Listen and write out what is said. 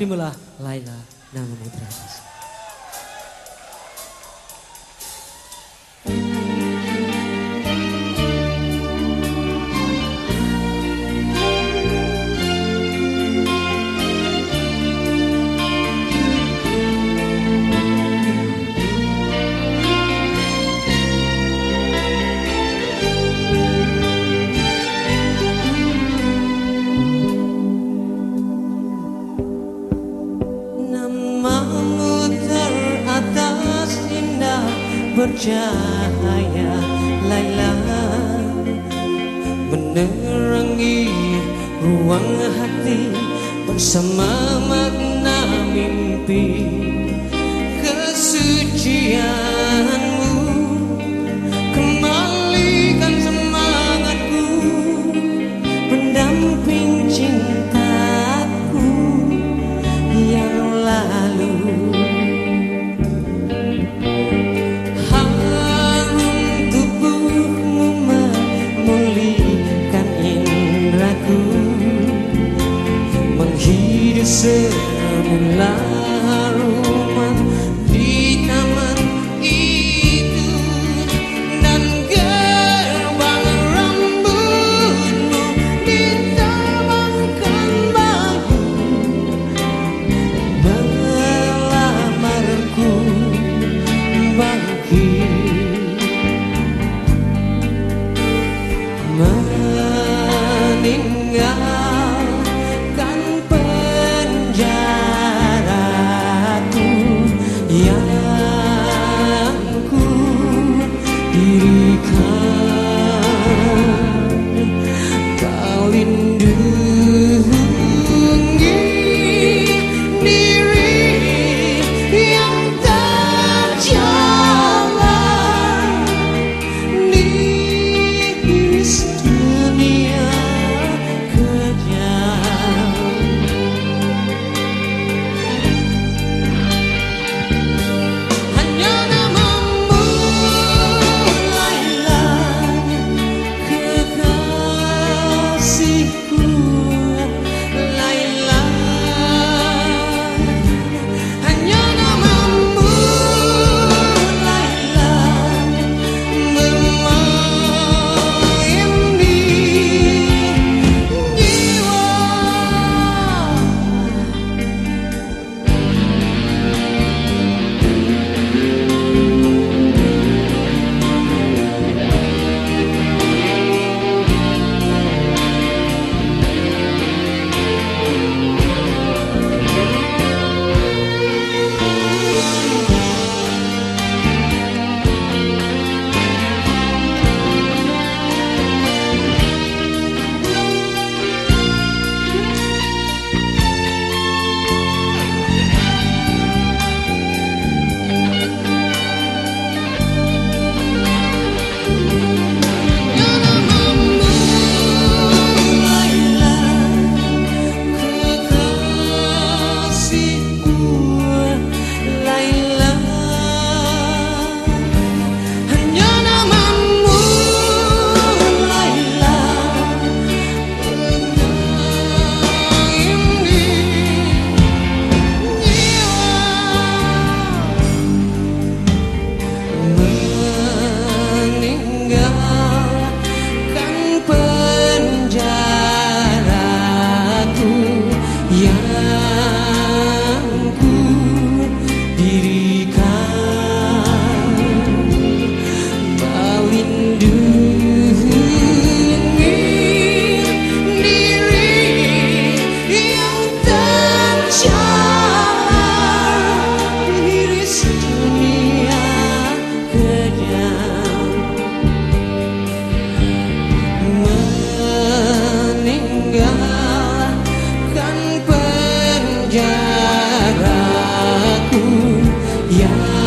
Terimalah Laila nama Mudrasis. bercahaya Laila Menerangi ruang hati Bersama makna mimpi Kesucianmu I'm alive. Yeah. menjagaku yang